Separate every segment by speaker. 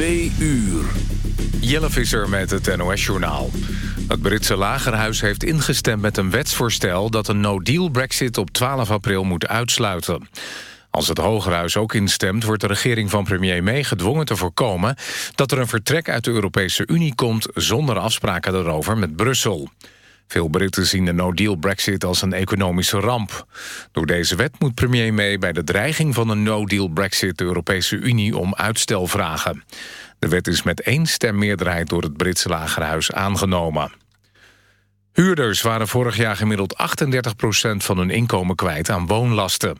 Speaker 1: Twee uur.
Speaker 2: Jelle Visser met het NOS-journaal. Het Britse lagerhuis heeft ingestemd met een wetsvoorstel... dat een no-deal brexit op 12 april moet uitsluiten. Als het Hogerhuis ook instemt, wordt de regering van premier May gedwongen te voorkomen dat er een vertrek uit de Europese Unie komt zonder afspraken erover met Brussel. Veel Britten zien de no-deal brexit als een economische ramp. Door deze wet moet premier May bij de dreiging van een no-deal brexit de Europese Unie om uitstel vragen. De wet is met één stemmeerderheid door het Britse lagerhuis aangenomen. Huurders waren vorig jaar gemiddeld 38% van hun inkomen kwijt aan woonlasten.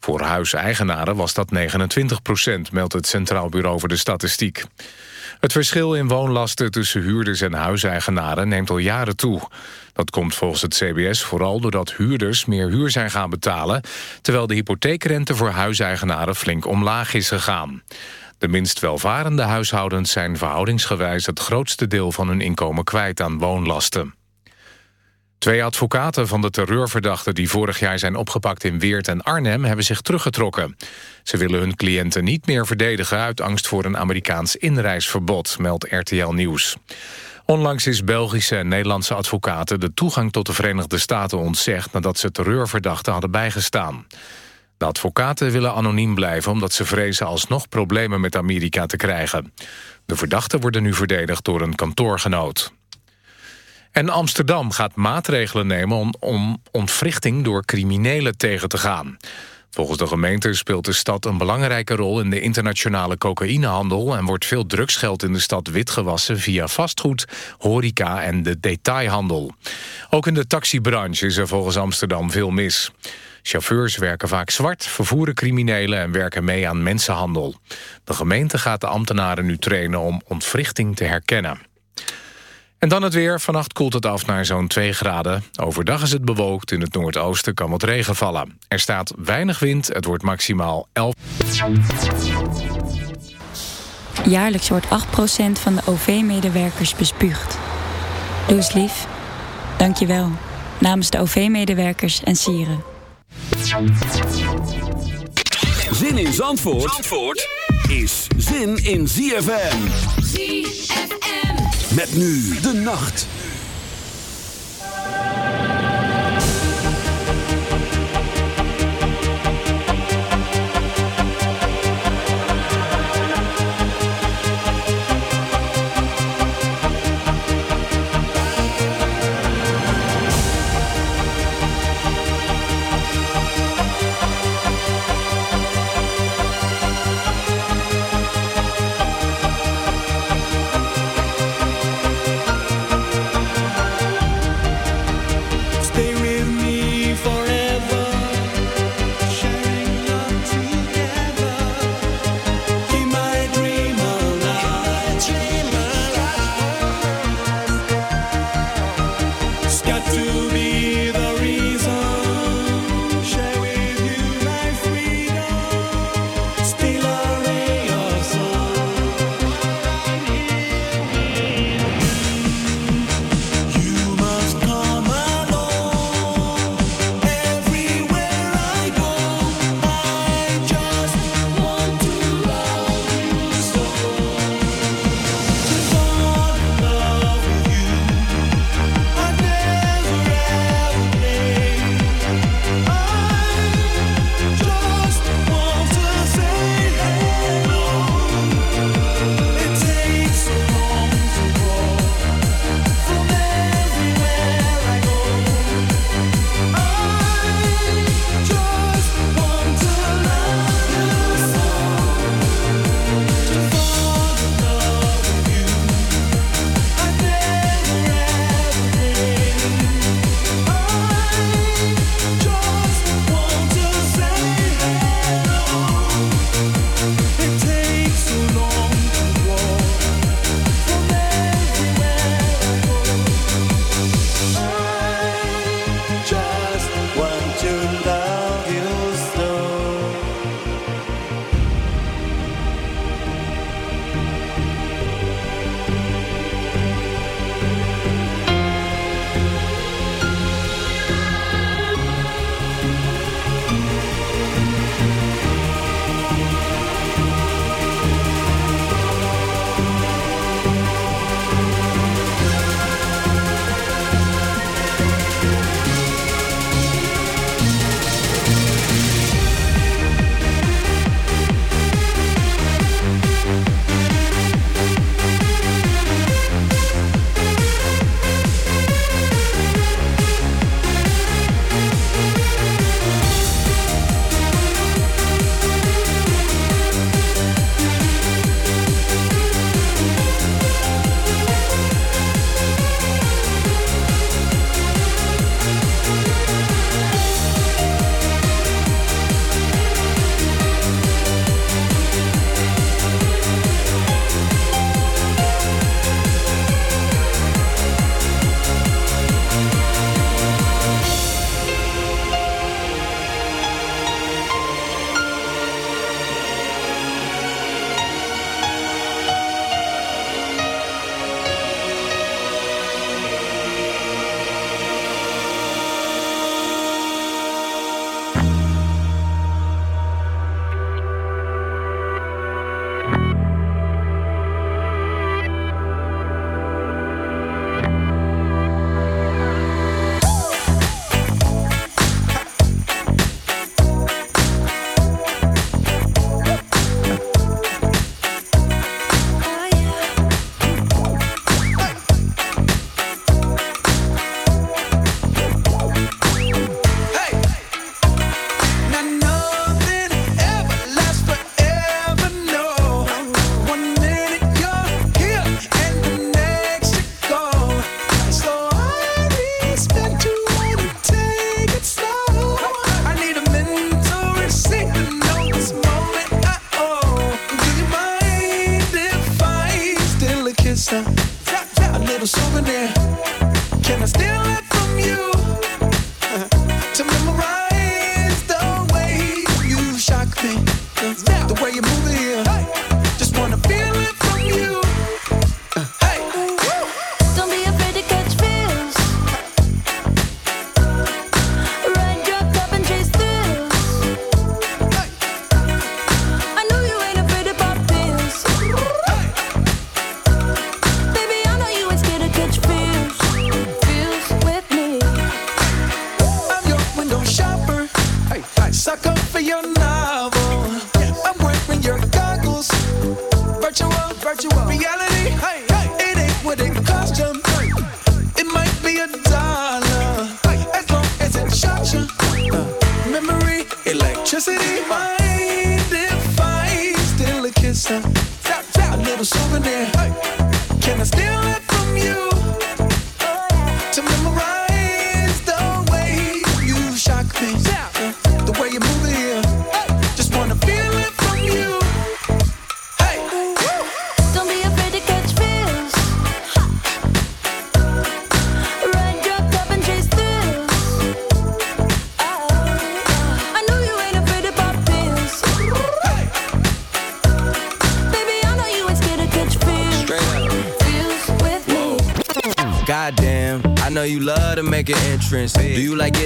Speaker 2: Voor huiseigenaren was dat 29 procent, meldt het Centraal Bureau voor de Statistiek. Het verschil in woonlasten tussen huurders en huiseigenaren neemt al jaren toe. Dat komt volgens het CBS vooral doordat huurders meer huur zijn gaan betalen... terwijl de hypotheekrente voor huiseigenaren flink omlaag is gegaan. De minst welvarende huishoudens zijn verhoudingsgewijs... het grootste deel van hun inkomen kwijt aan woonlasten. Twee advocaten van de terreurverdachten die vorig jaar zijn opgepakt in Weert en Arnhem hebben zich teruggetrokken. Ze willen hun cliënten niet meer verdedigen uit angst voor een Amerikaans inreisverbod, meldt RTL Nieuws. Onlangs is Belgische en Nederlandse advocaten de toegang tot de Verenigde Staten ontzegd nadat ze terreurverdachten hadden bijgestaan. De advocaten willen anoniem blijven omdat ze vrezen alsnog problemen met Amerika te krijgen. De verdachten worden nu verdedigd door een kantoorgenoot. En Amsterdam gaat maatregelen nemen om, om ontwrichting door criminelen tegen te gaan. Volgens de gemeente speelt de stad een belangrijke rol in de internationale cocaïnehandel en wordt veel drugsgeld in de stad witgewassen via vastgoed, horeca en de detailhandel. Ook in de taxibranche is er volgens Amsterdam veel mis. Chauffeurs werken vaak zwart, vervoeren criminelen en werken mee aan mensenhandel. De gemeente gaat de ambtenaren nu trainen om ontwrichting te herkennen. En dan het weer. Vannacht koelt het af naar zo'n 2 graden. Overdag is het bewolkt. In het noordoosten kan wat regen vallen. Er staat weinig wind. Het wordt maximaal 11.
Speaker 3: Jaarlijks wordt 8% van de OV-medewerkers bespuugd. Doe eens lief. Dank je wel. Namens de OV-medewerkers en sieren.
Speaker 1: Zin in Zandvoort, Zandvoort is zin in ZFM.
Speaker 4: ZFM.
Speaker 1: Met nu de nacht.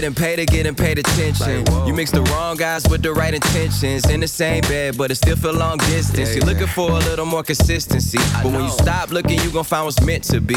Speaker 5: Getting paid to getting paid attention. Like, you mix the wrong guys with the right intentions. In the same bed, but it still feel long distance. Yeah, You're looking for a little more consistency. But when you stop looking, you gon' find what's meant to be.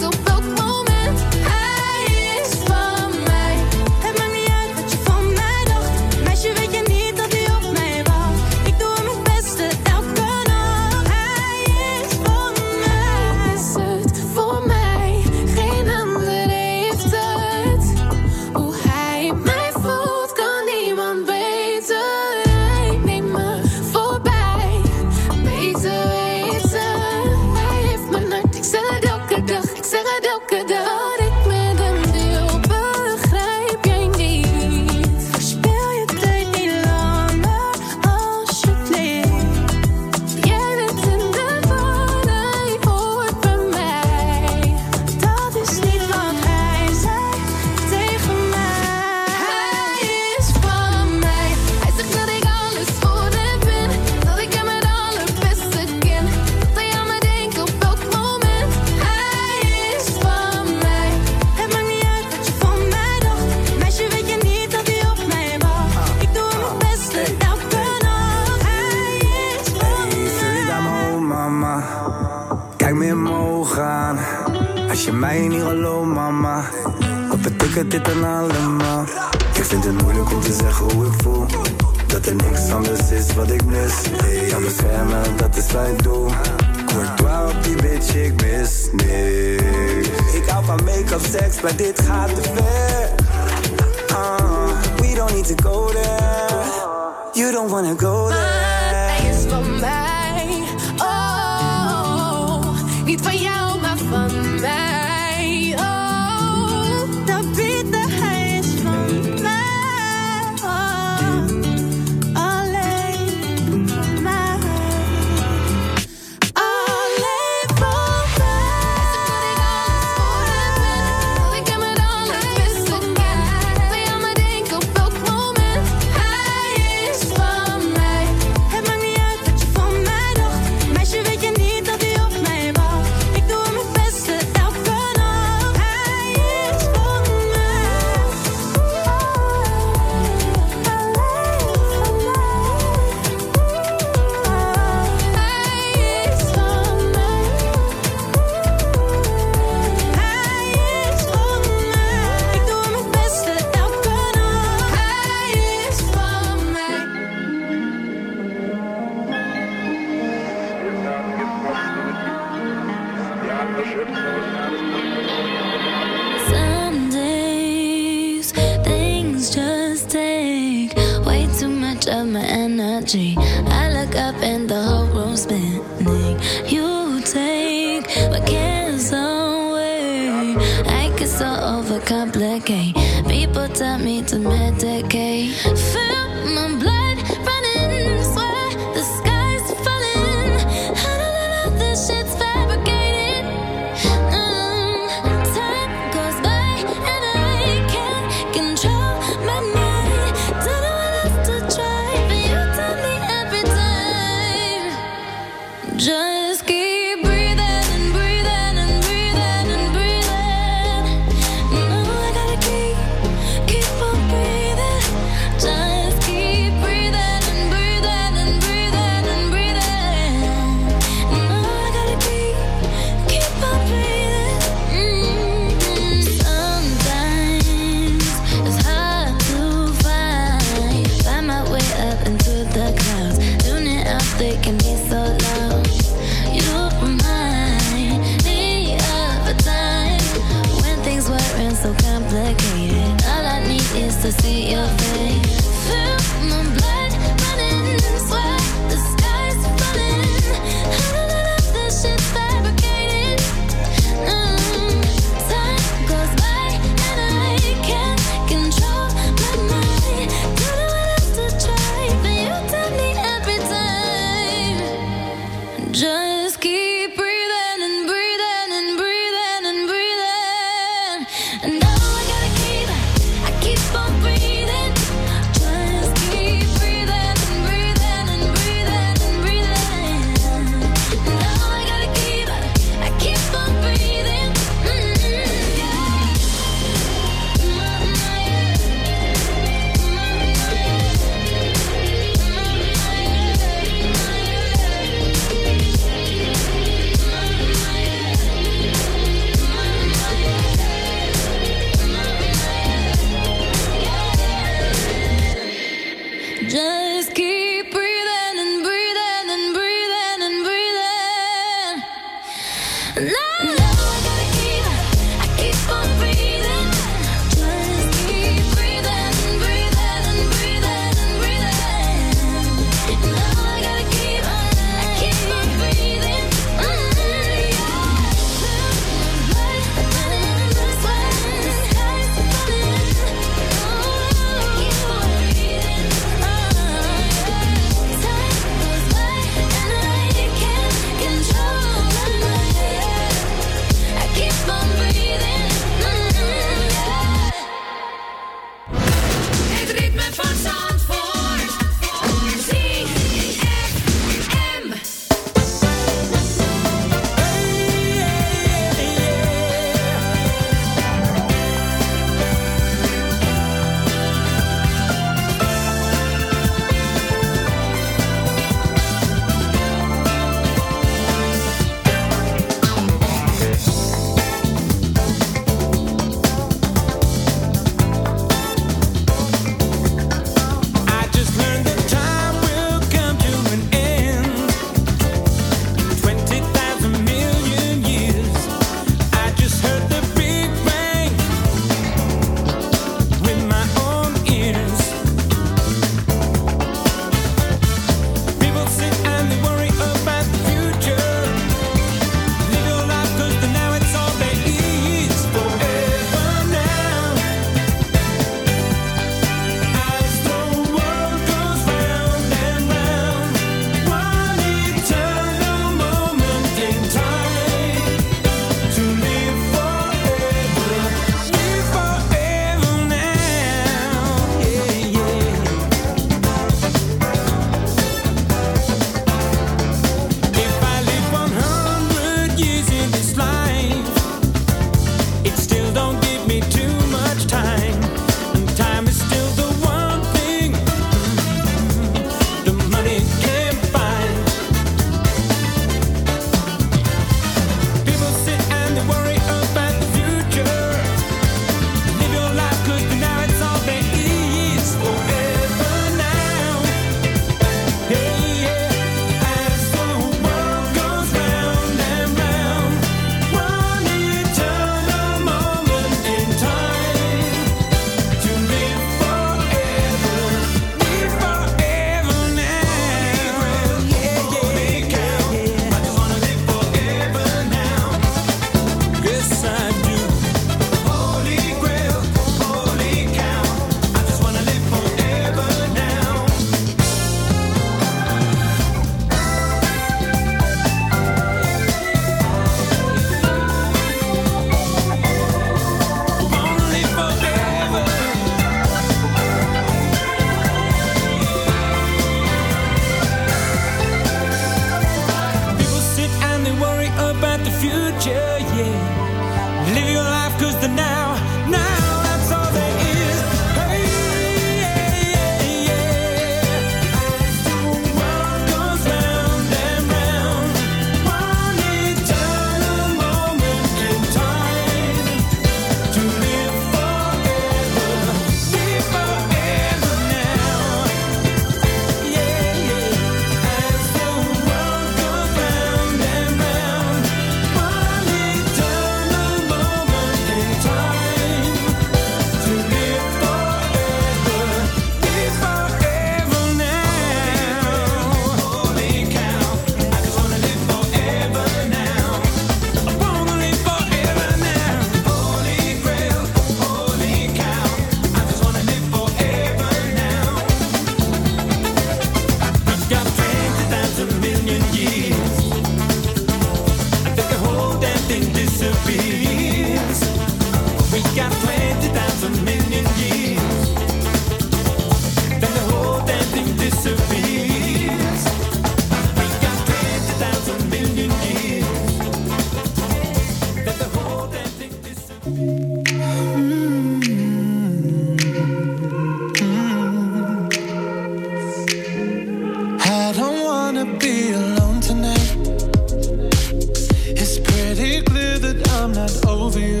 Speaker 6: over you.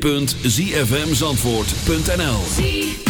Speaker 1: www.zfmzandvoort.nl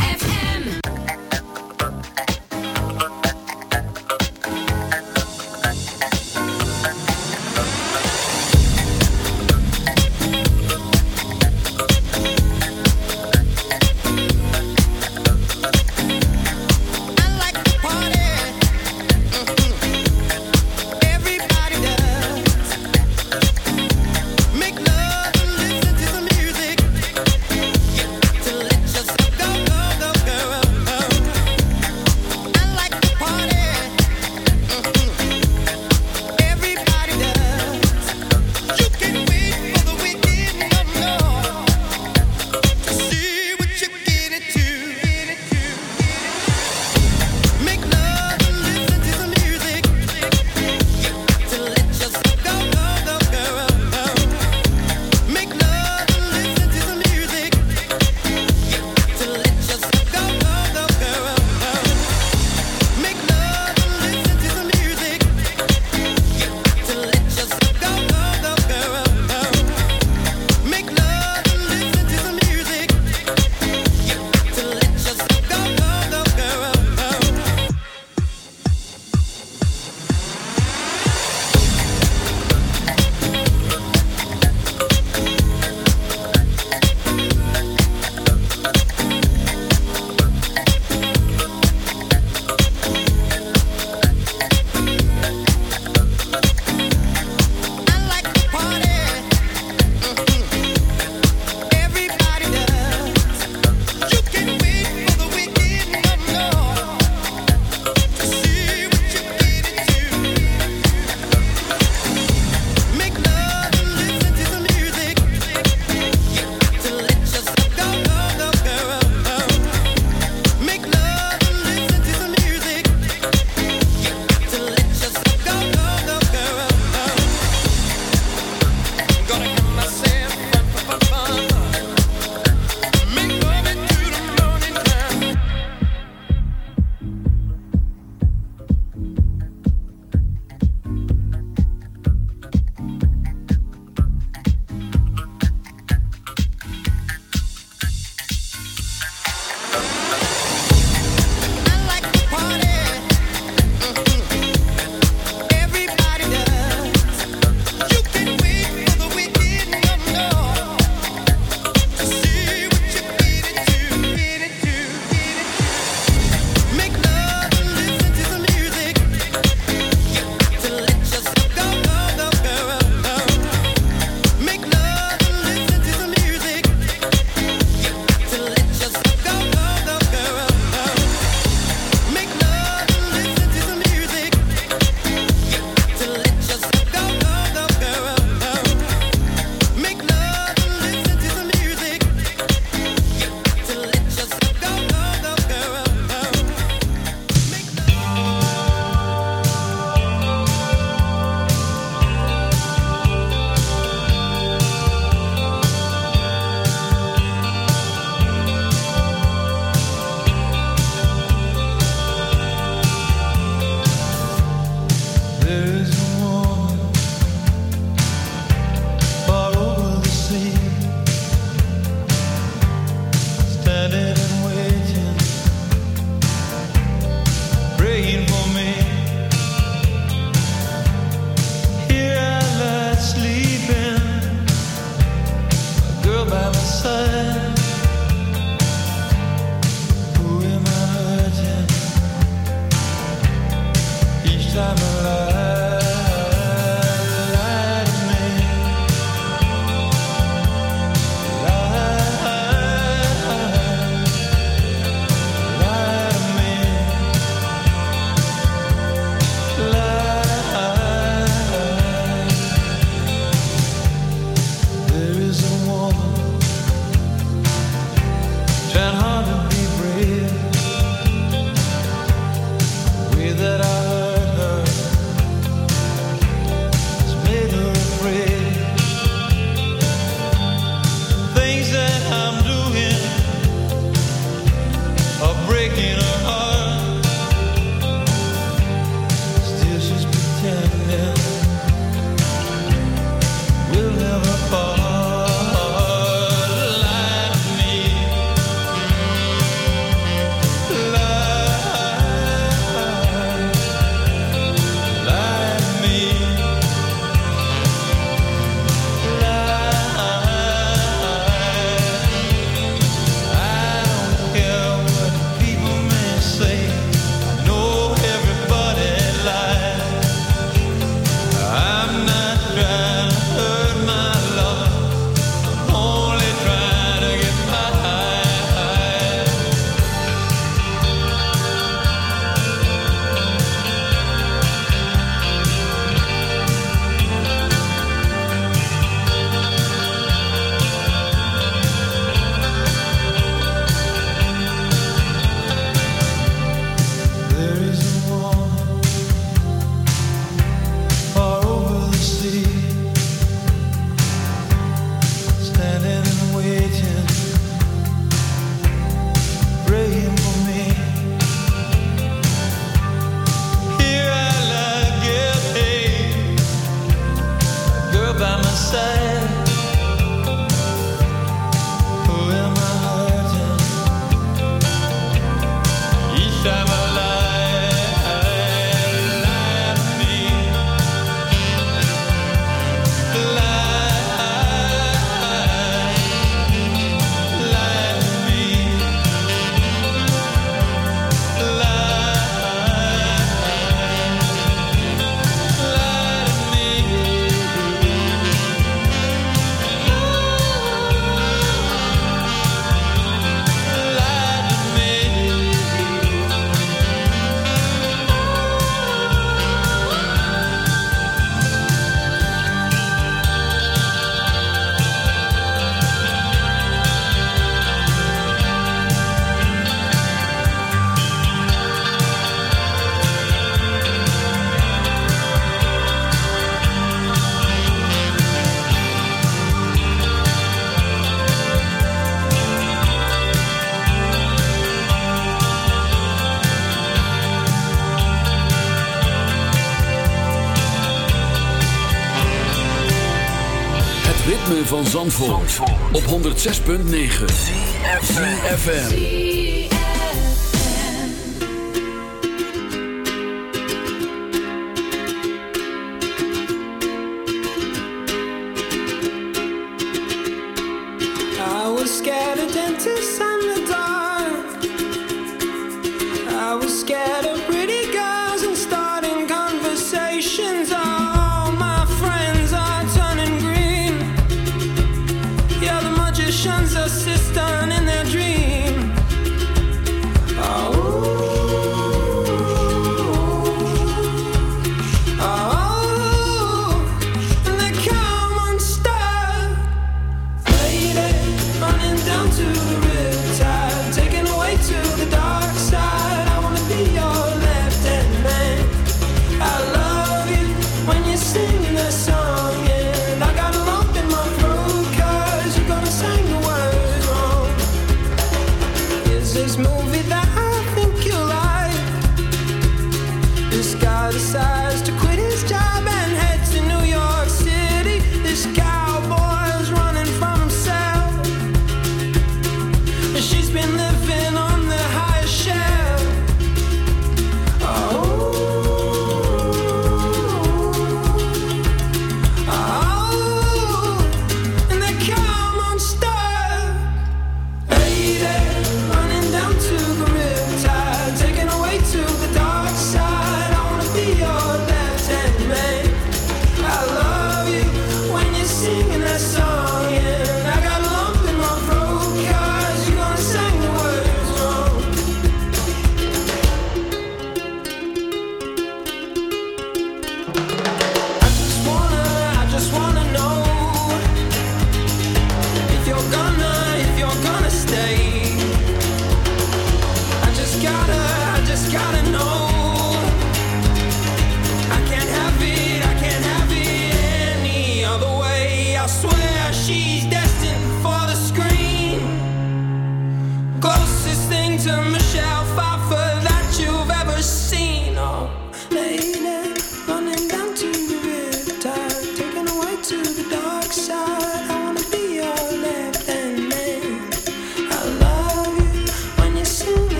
Speaker 1: 106.9
Speaker 7: FM.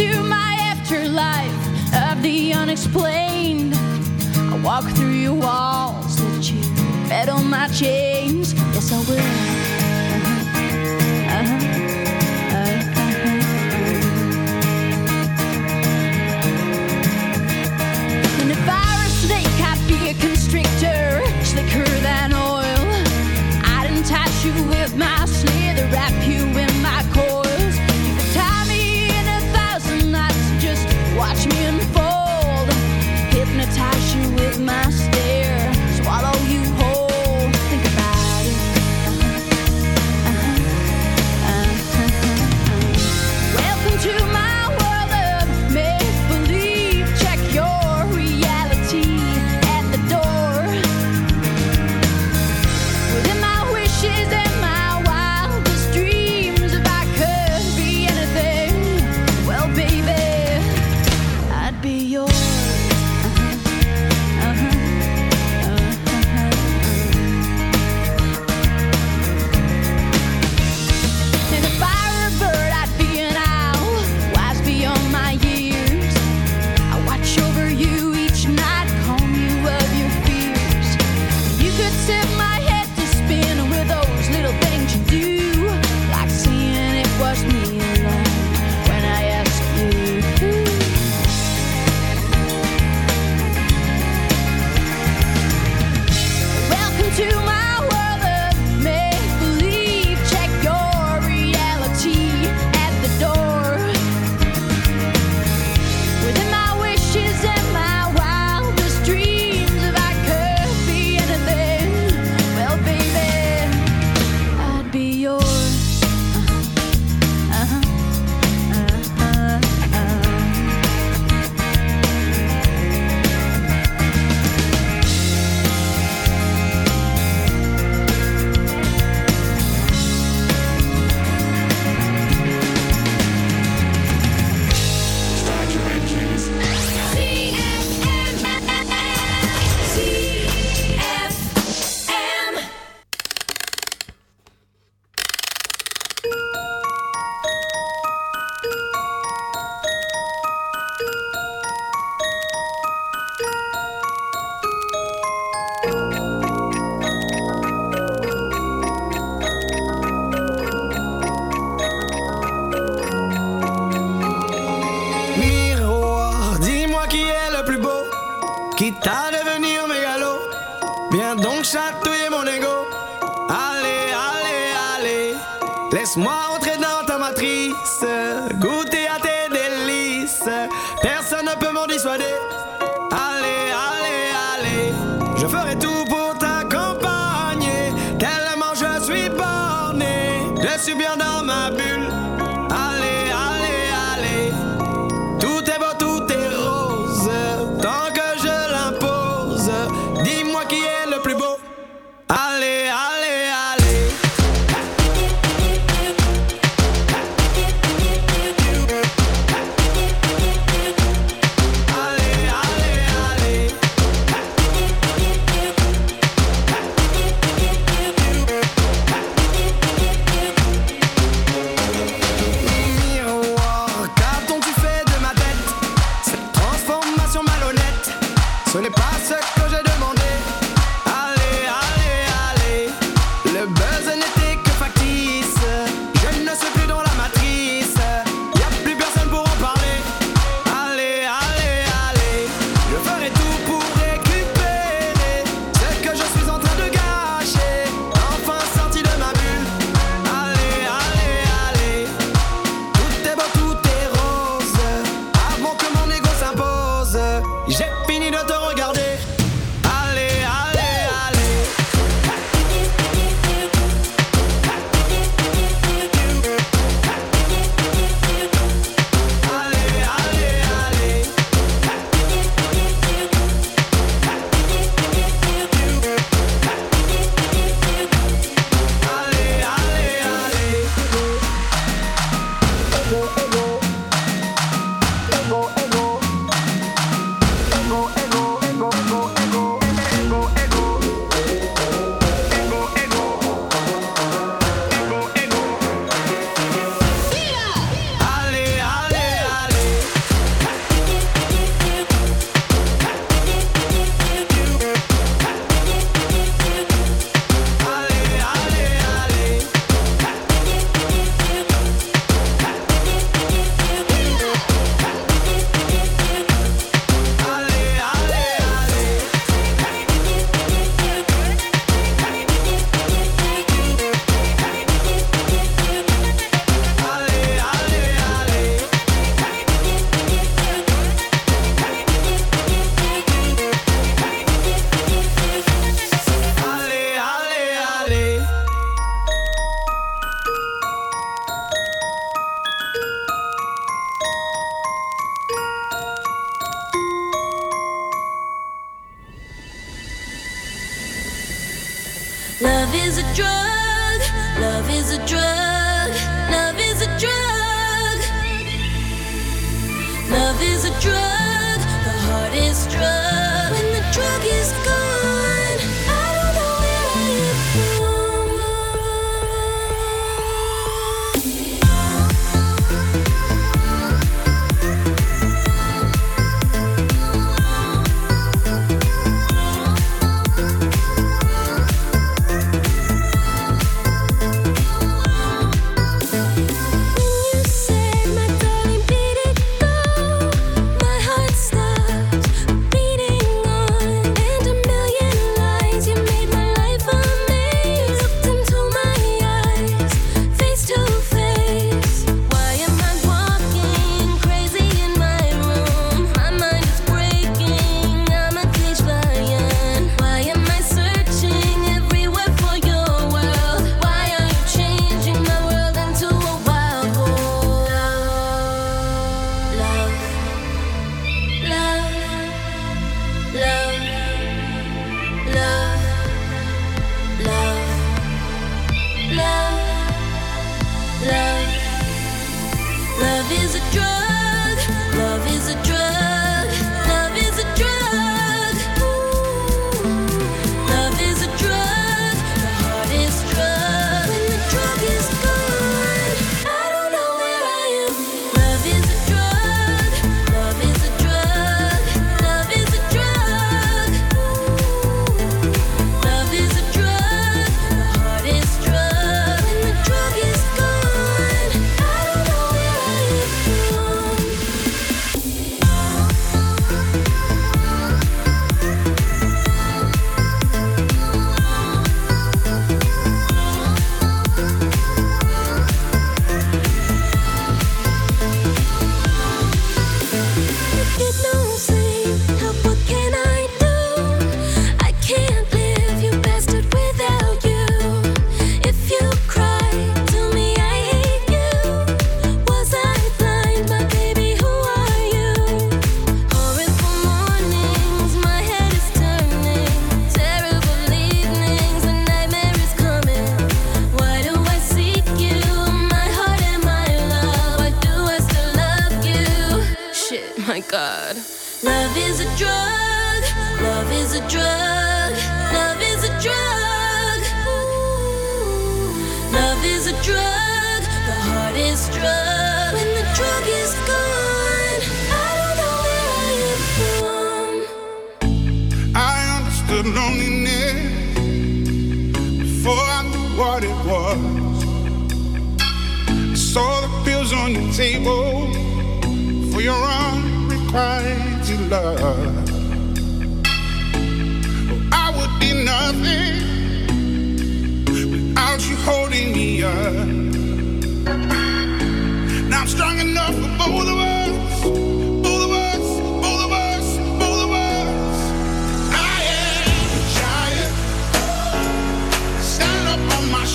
Speaker 7: through my
Speaker 8: afterlife of the unexplained. I walk through your walls that you fed on my chains. Yes, I will. Uh-huh. Uh-huh.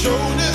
Speaker 9: Shoulders.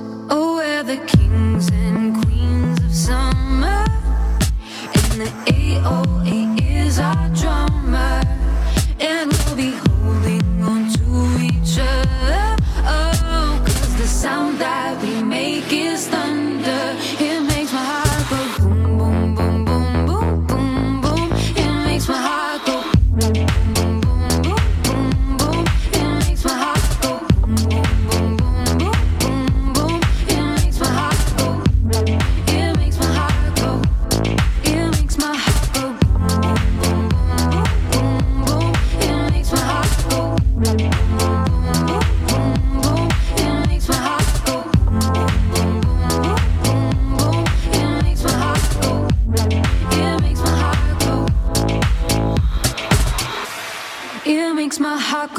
Speaker 7: The kings and queens of summer. And the AOA is our drummer.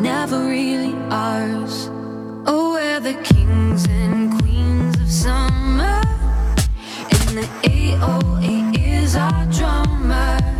Speaker 7: Never really ours. Oh, we're the kings and queens of summer. And the AOA is our drummer.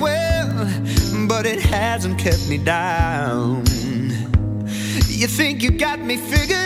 Speaker 10: Well, but it hasn't kept me down. You think you got me figured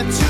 Speaker 10: To